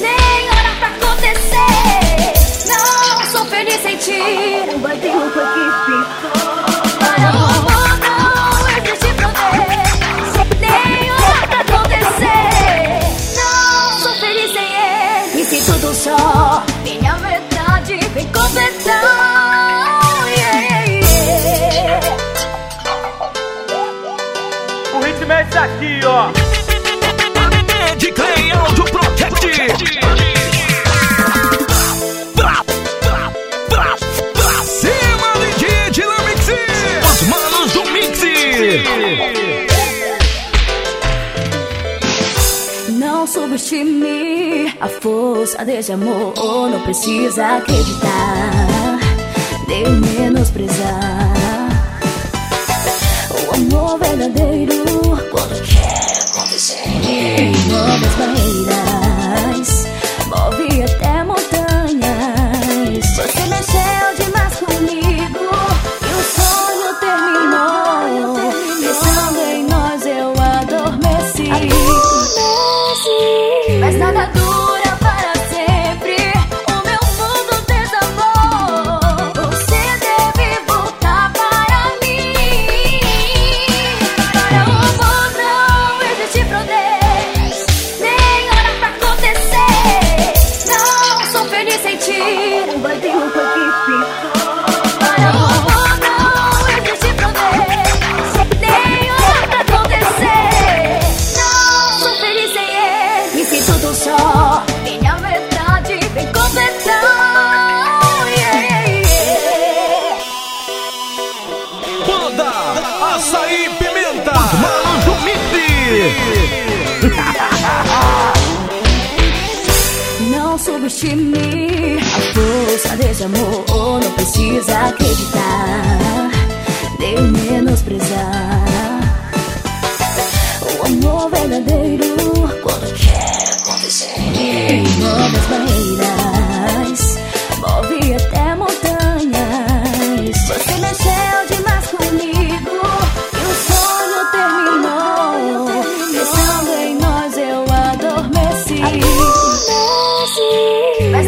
Nem hora pra acontecer. Não sou feliz sem ti, não vai ter roupa que ficou. só minha metade vem completar. Yeah. O ritmo é esse aqui, ó. De Clay Audio Project. Pra, pra, pra, pra cima de Dila Mix. Os manos do Mix. Não subestime a força desse amor. Não precisa acreditar, nem menosprezar. O amor verdadeiro, move as barreiras, move até montanhas. Você mexeu demais comigo e o sonho terminou. Pensando em nós, eu adormeci. Mas nada dura Açaí Pimenta. Os manos Não subestime a força desse amor. Não precisa acreditar, nem menosprezar.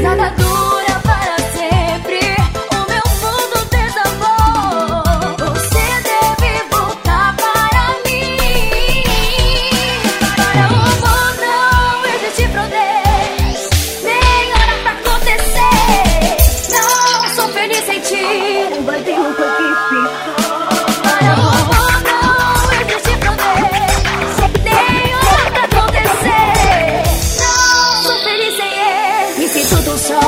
Mas nada dura hora pra